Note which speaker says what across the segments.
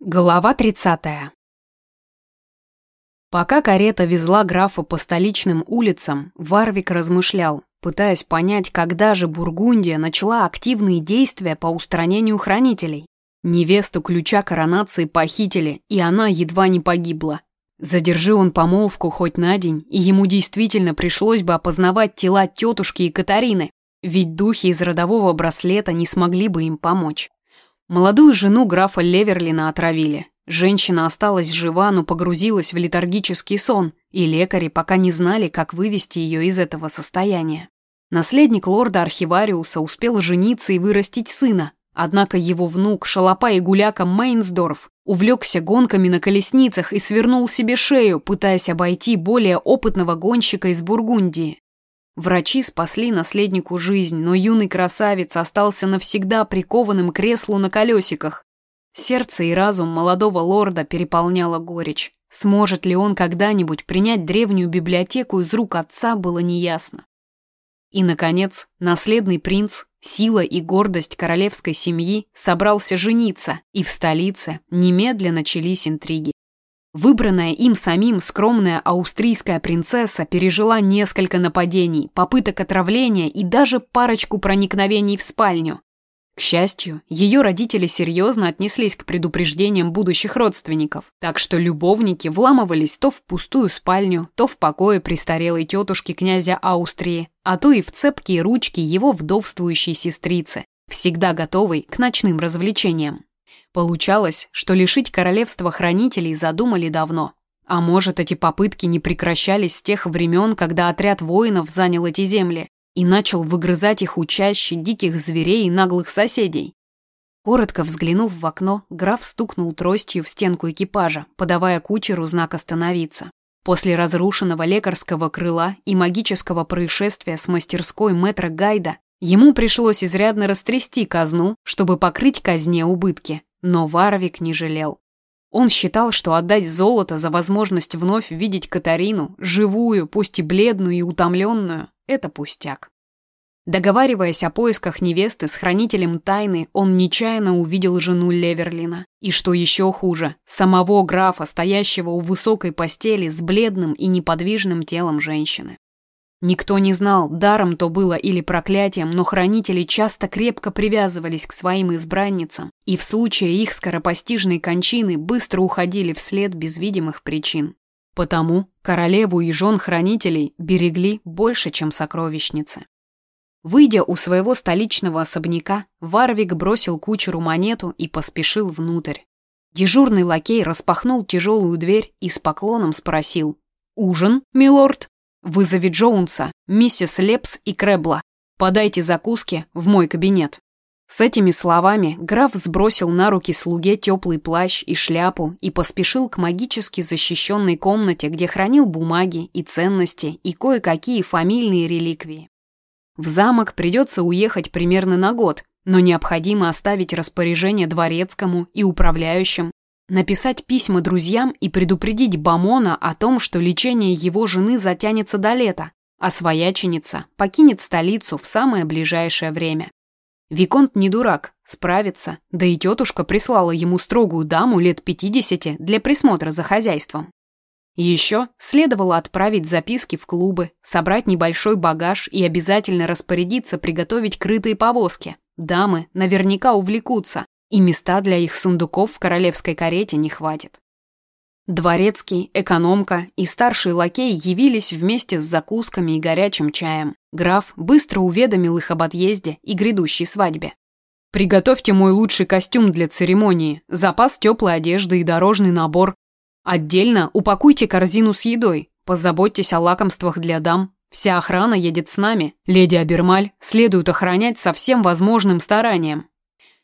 Speaker 1: Глава 30. Пока карета везла графа по столичным улицам, Варвик размышлял, пытаясь понять, когда же Бургундия начала активные действия по устранению хранителей. Невесту ключа коронации похитили, и она едва не погибла. Задержи он помолвку хоть на день, и ему действительно пришлось бы опознавать тела тетушки и Катарины, ведь духи из родового браслета не смогли бы им помочь. Молодую жену графа Леверлина отравили. Женщина осталась жива, но погрузилась в летаргический сон, и лекари пока не знали, как вывести ее из этого состояния. Наследник лорда-архивариуса успел жениться и вырастить сына, однако его внук, шалопа и гуляка Мейнсдорф, увлекся гонками на колесницах и свернул себе шею, пытаясь обойти более опытного гонщика из Бургундии. Врачи спасли наследнику жизнь, но юный красавец остался навсегда прикованным к креслу на колесиках. Сердце и разум молодого лорда переполняла горечь. Сможет ли он когда-нибудь принять древнюю библиотеку из рук отца, было неясно. И, наконец, наследный принц, сила и гордость королевской семьи, собрался жениться, и в столице немедленно начались интриги. Выбранная им самим скромная австрийская принцесса пережила несколько нападений, попыток отравления и даже парочку проникновений в спальню. К счастью, ее родители серьезно отнеслись к предупреждениям будущих родственников, так что любовники вламывались то в пустую спальню, то в покое престарелой тетушки князя Австрии, а то и в цепкие ручки его вдовствующей сестрицы, всегда готовой к ночным развлечениям. Получалось, что лишить королевства хранителей задумали давно. А может, эти попытки не прекращались с тех времен, когда отряд воинов занял эти земли и начал выгрызать их у чаще диких зверей и наглых соседей. Коротко взглянув в окно, граф стукнул тростью в стенку экипажа, подавая кучеру знак остановиться. После разрушенного лекарского крыла и магического происшествия с мастерской мэтра Гайда ему пришлось изрядно растрясти казну, чтобы покрыть казне убытки, но Варвик не жалел. Он считал, что отдать золото за возможность вновь видеть Катарину, живую, пусть и бледную и утомленную, это пустяк. Договариваясь о поисках невесты с хранителем тайны, он нечаянно увидел жену Леверлина. И что еще хуже, самого графа, стоящего у высокой постели с бледным и неподвижным телом женщины. Никто не знал, даром то было или проклятием, но хранители часто крепко привязывались к своим избранницам, и в случае их скоропостижной кончины быстро уходили вслед без видимых причин. Потому королеву и жен хранителей берегли больше, чем сокровищницы. Выйдя у своего столичного особняка, Варвик бросил кучеру монету и поспешил внутрь. Дежурный лакей распахнул тяжелую дверь и с поклоном спросил «Ужин, милорд?» Вызови Джоунса, миссис Лепс и Кребла. Подайте закуски в мой кабинет». С этими словами граф сбросил на руки слуге теплый плащ и шляпу и поспешил к магически защищенной комнате, где хранил бумаги и ценности и кое-какие фамильные реликвии. В замок придется уехать примерно на год, но необходимо оставить распоряжение дворецкому и управляющим, Написать письма друзьям и предупредить Бамона о том, что лечение его жены затянется до лета, а свояченица покинет столицу в самое ближайшее время. Виконт не дурак, справится, да и тетушка прислала ему строгую даму лет 50 для присмотра за хозяйством. Еще следовало отправить записки в клубы, собрать небольшой багаж и обязательно распорядиться приготовить крытые повозки. Дамы наверняка увлекутся, и места для их сундуков в королевской карете не хватит. Дворецкий, экономка и старший лакей явились вместе с закусками и горячим чаем. Граф быстро уведомил их об отъезде и грядущей свадьбе. «Приготовьте мой лучший костюм для церемонии, запас теплой одежды и дорожный набор. Отдельно упакуйте корзину с едой, позаботьтесь о лакомствах для дам. Вся охрана едет с нами. Леди Абермаль следует охранять со всем возможным старанием.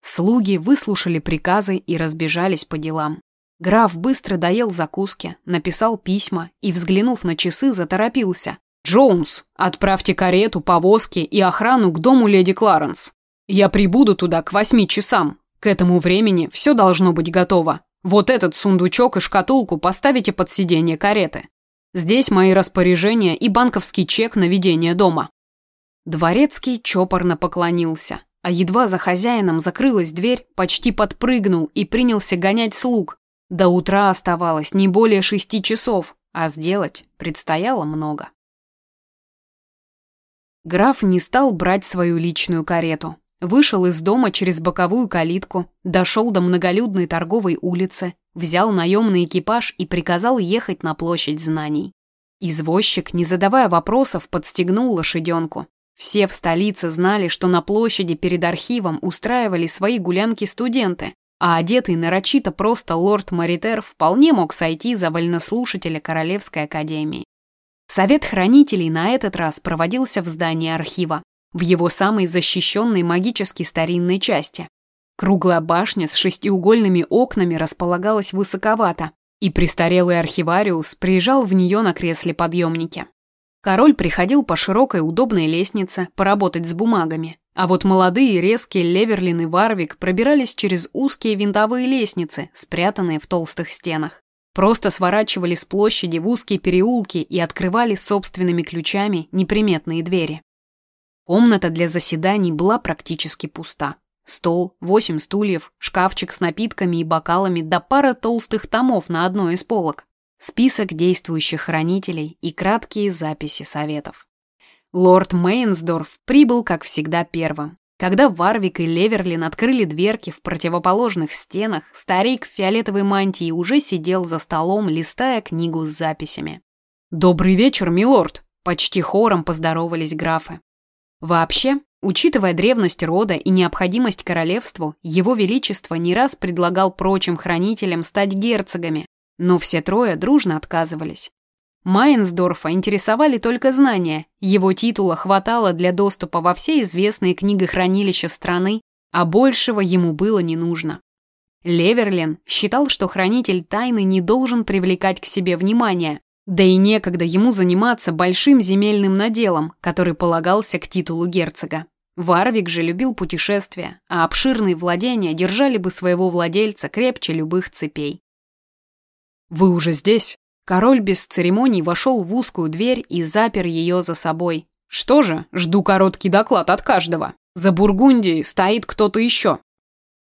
Speaker 1: Слуги выслушали приказы и разбежались по делам. Граф быстро доел закуски, написал письма и, взглянув на часы, заторопился. «Джоунс, отправьте карету, повозки и охрану к дому леди Кларенс. Я прибуду туда к восьми часам. К этому времени все должно быть готово. Вот этот сундучок и шкатулку поставите под сиденье кареты. Здесь мои распоряжения и банковский чек на ведение дома». Дворецкий чопорно поклонился а едва за хозяином закрылась дверь, почти подпрыгнул и принялся гонять слуг. До утра оставалось не более шести часов, а сделать предстояло много. Граф не стал брать свою личную карету. Вышел из дома через боковую калитку, дошел до многолюдной торговой улицы, взял наемный экипаж и приказал ехать на площадь знаний. Извозчик, не задавая вопросов, подстегнул лошаденку. Все в столице знали, что на площади перед архивом устраивали свои гулянки студенты, а одетый нарочито просто лорд Маритер вполне мог сойти за вольнослушателя Королевской академии. Совет хранителей на этот раз проводился в здании архива, в его самой защищенной магически старинной части. Круглая башня с шестиугольными окнами располагалась высоковато, и престарелый архивариус приезжал в нее на кресле-подъемнике. Король приходил по широкой удобной лестнице поработать с бумагами, а вот молодые резкие Леверлин и Варвик пробирались через узкие винтовые лестницы, спрятанные в толстых стенах. Просто сворачивали с площади в узкие переулки и открывали собственными ключами неприметные двери. Комната для заседаний была практически пуста. Стол, восемь стульев, шкафчик с напитками и бокалами да пара толстых томов на одной из полок. Список действующих хранителей и краткие записи советов. Лорд Мейнсдорф прибыл, как всегда, первым. Когда Варвик и Леверлин открыли дверки в противоположных стенах, старик в фиолетовой мантии уже сидел за столом, листая книгу с записями. «Добрый вечер, милорд!» – почти хором поздоровались графы. Вообще, учитывая древность рода и необходимость королевству, его величество не раз предлагал прочим хранителям стать герцогами, но все трое дружно отказывались. Майнсдорфа интересовали только знания, его титула хватало для доступа во все известные книгохранилища страны, а большего ему было не нужно. Леверлин считал, что хранитель тайны не должен привлекать к себе внимание, да и некогда ему заниматься большим земельным наделом, который полагался к титулу герцога. Варвик же любил путешествия, а обширные владения держали бы своего владельца крепче любых цепей. «Вы уже здесь?» Король без церемоний вошел в узкую дверь и запер ее за собой. Что же, жду короткий доклад от каждого. За Бургундией стоит кто-то еще.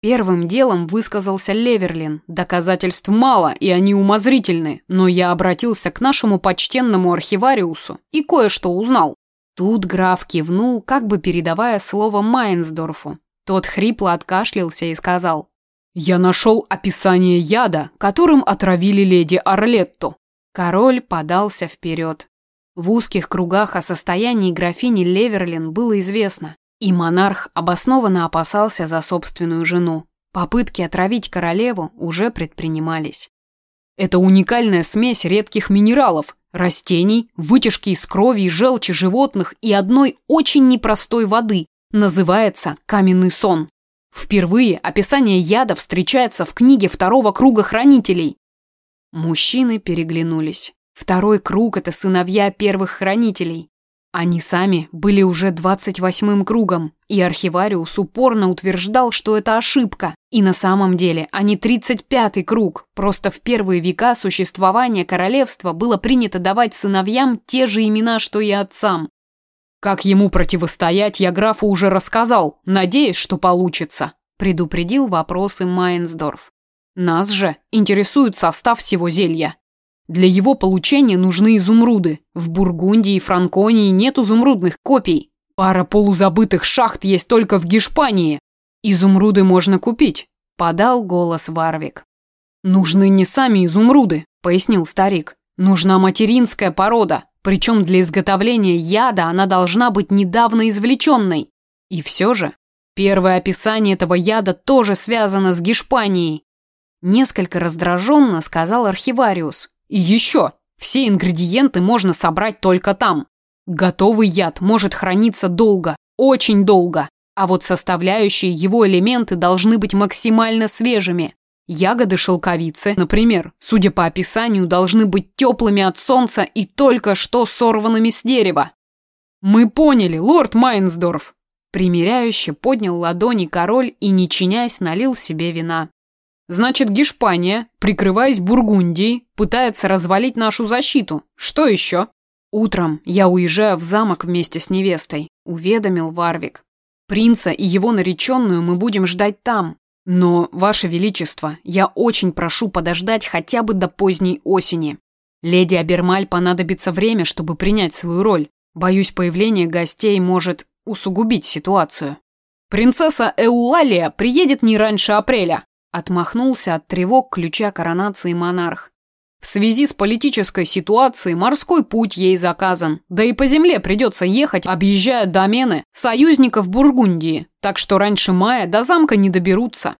Speaker 1: Первым делом высказался Леверлин. Доказательств мало, и они умозрительны, но я обратился к нашему почтенному архивариусу и кое-что узнал. Тут граф кивнул, как бы передавая слово Майнсдорфу. Тот хрипло откашлялся и сказал: я нашел описание яда, которым отравили леди Орлетту. Король подался вперед. В узких кругах о состоянии графини Леверлин было известно, и монарх обоснованно опасался за собственную жену. Попытки отравить королеву уже предпринимались. Это уникальная смесь редких минералов, растений, вытяжки из крови и желчи животных и одной очень непростой воды. Называется каменный сон. Впервые описание яда встречается в книге второго круга хранителей. Мужчины переглянулись. Второй круг – это сыновья первых хранителей. Они сами были уже двадцать восьмым кругом, и архивариус упорно утверждал, что это ошибка. И на самом деле они тридцать пятый круг, просто в первые века существования королевства было принято давать сыновьям те же имена, что и отцам. Как ему противостоять, я графу уже рассказал, надеюсь, что получится, предупредил вопросы Майнсдорф. Нас же интересует состав всего зелья. Для его получения нужны изумруды. В Бургундии и Франконии нет изумрудных копий. Пара полузабытых шахт есть только в Гешпании. Изумруды можно купить, подал голос Варвик. Нужны не сами изумруды, пояснил старик. Нужна материнская порода, причем для изготовления яда она должна быть недавно извлеченной. И все же, первое описание этого яда тоже связано с Гешпанией. Несколько раздраженно сказал архивариус. И еще, все ингредиенты можно собрать только там. Готовый яд может храниться долго, очень долго, а вот составляющие его элементы должны быть максимально свежими. Ягоды шелковицы, например, судя по описанию, должны быть теплыми от солнца и только что сорванными с дерева. Мы поняли, лорд Майнсдорф. Примеряюще поднял ладони король и, не чинясь, налил себе вина. Значит, Гешпания, прикрываясь Бургундией, пытается развалить нашу защиту. Что еще? Утром я уезжаю в замок вместе с невестой, уведомил Варвик. Принца и его нареченную мы будем ждать там. Но, Ваше Величество, я очень прошу подождать хотя бы до поздней осени. Леди Абермаль понадобится время, чтобы принять свою роль. Боюсь, появление гостей может усугубить ситуацию. Принцесса Эулалия приедет не раньше апреля, отмахнулся от тревог ключа коронации монарх. В связи с политической ситуацией морской путь ей заказан, да и по земле придется ехать, объезжая домены союзников Бургундии, так что раньше мая до замка не доберутся.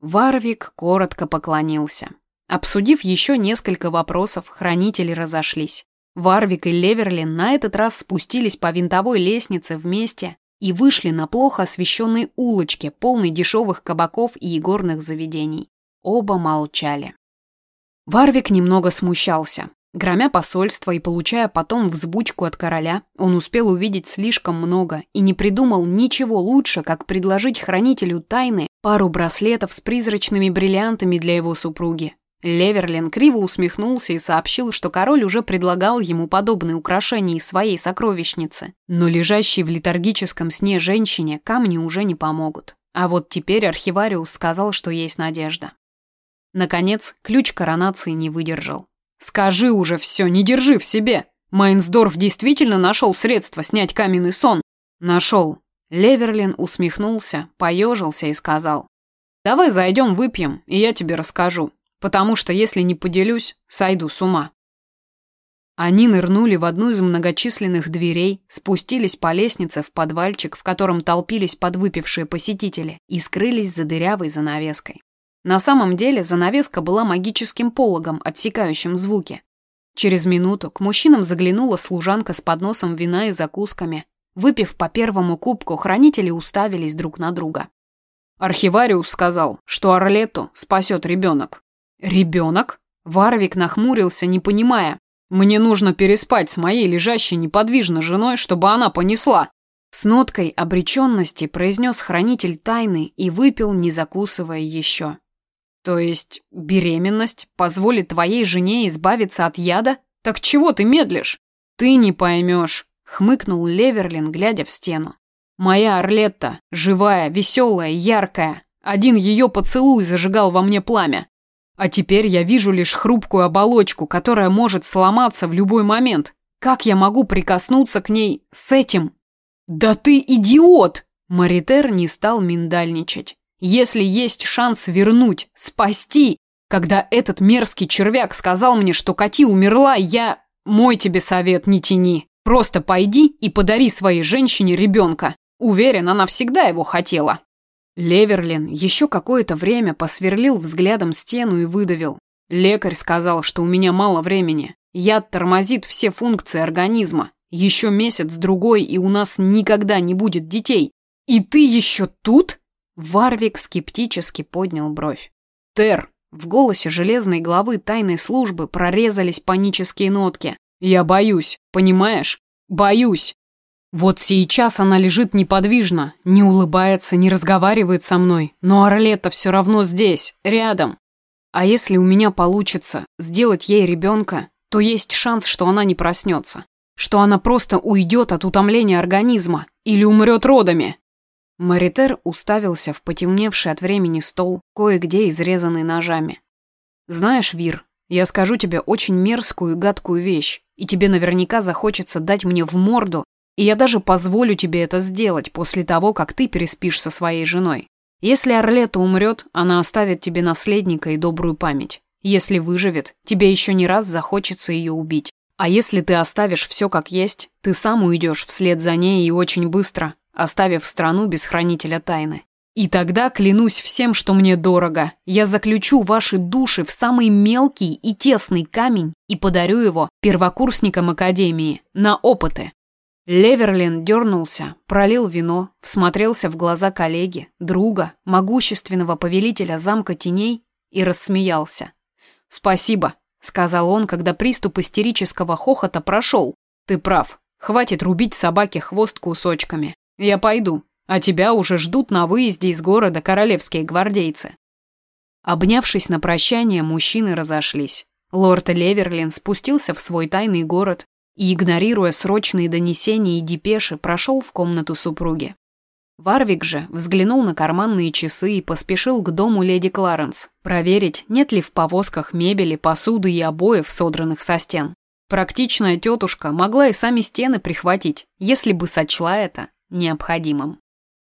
Speaker 1: Варвик коротко поклонился. Обсудив еще несколько вопросов, хранители разошлись. Варвик и Леверлин на этот раз спустились по винтовой лестнице вместе и вышли на плохо освещенной улочке, полной дешевых кабаков и игорных заведений. Оба молчали. Варвик немного смущался. Громя посольство и получая потом взбучку от короля, он успел увидеть слишком много и не придумал ничего лучше, как предложить хранителю тайны пару браслетов с призрачными бриллиантами для его супруги. Леверлин криво усмехнулся и сообщил, что король уже предлагал ему подобные украшения из своей сокровищницы. Но лежащей в летаргическом сне женщине камни уже не помогут. А вот теперь архивариус сказал, что есть надежда. Наконец, ключ коронации не выдержал. «Скажи уже все, не держи в себе! Майнсдорф действительно нашел средства снять каменный сон?» «Нашел». Леверлин усмехнулся, поежился и сказал. «Давай зайдем выпьем, и я тебе расскажу. Потому что если не поделюсь, сойду с ума». Они нырнули в одну из многочисленных дверей, спустились по лестнице в подвальчик, в котором толпились подвыпившие посетители, и скрылись за дырявой занавеской. На самом деле занавеска была магическим пологом, отсекающим звуки. Через минуту к мужчинам заглянула служанка с подносом вина и закусками. Выпив по первому кубку, хранители уставились друг на друга. Архивариус сказал, что Орлету спасет ребенок. Ребенок? Варвик нахмурился, не понимая. Мне нужно переспать с моей лежащей неподвижно женой, чтобы она понесла. С ноткой обреченности произнес хранитель тайны и выпил, не закусывая еще. То есть беременность позволит твоей жене избавиться от яда? Так чего ты медлишь? Ты не поймешь, хмыкнул Леверлин, глядя в стену. Моя Орлетта, живая, веселая, яркая. Один ее поцелуй зажигал во мне пламя. А теперь я вижу лишь хрупкую оболочку, которая может сломаться в любой момент. Как я могу прикоснуться к ней с этим? Да ты идиот! Маритер не стал миндальничать. Если есть шанс вернуть, спасти. Когда этот мерзкий червяк сказал мне, что Кати умерла, я... Мой тебе совет, не тяни. Просто пойди и подари своей женщине ребенка. Уверен, она всегда его хотела. Леверлин еще какое-то время посверлил взглядом стену и выдавил. Лекарь сказал, что у меня мало времени. Яд тормозит все функции организма. Еще месяц-другой, и у нас никогда не будет детей. И ты еще тут? Варвик скептически поднял бровь. «Тер!» В голосе железной главы тайной службы прорезались панические нотки. «Я боюсь, понимаешь? Боюсь!» Вот сейчас она лежит неподвижно, не улыбается, не разговаривает со мной, но Орлета все равно здесь, рядом. А если у меня получится сделать ей ребенка, то есть шанс, что она не проснется, что она просто уйдет от утомления организма или умрет родами. Маритер уставился в потемневший от времени стол, кое-где изрезанный ножами. «Знаешь, Вир, я скажу тебе очень мерзкую и гадкую вещь, и тебе наверняка захочется дать мне в морду, и я даже позволю тебе это сделать после того, как ты переспишь со своей женой. Если Орлета умрет, она оставит тебе наследника и добрую память. Если выживет, тебе еще не раз захочется ее убить. А если ты оставишь все как есть, ты сам уйдешь вслед за ней и очень быстро, оставив страну без хранителя тайны. И тогда, клянусь всем, что мне дорого, я заключу ваши души в самый мелкий и тесный камень и подарю его первокурсникам Академии на опыты. Леверлин дернулся, пролил вино, всмотрелся в глаза коллеги, друга, могущественного повелителя замка теней и рассмеялся. «Спасибо», — сказал он, когда приступ истерического хохота прошел. «Ты прав. Хватит рубить собаке хвост кусочками. Я пойду, а тебя уже ждут на выезде из города королевские гвардейцы. Обнявшись на прощание, мужчины разошлись. Лорд Леверлин спустился в свой тайный город и, игнорируя срочные донесения и депеши, прошел в комнату супруги. Варвик же взглянул на карманные часы и поспешил к дому леди Кларенс, проверить, нет ли в повозках мебели, посуды и обоев, содранных со стен. Практичная тетушка могла и сами стены прихватить, если бы сочла это необходимым.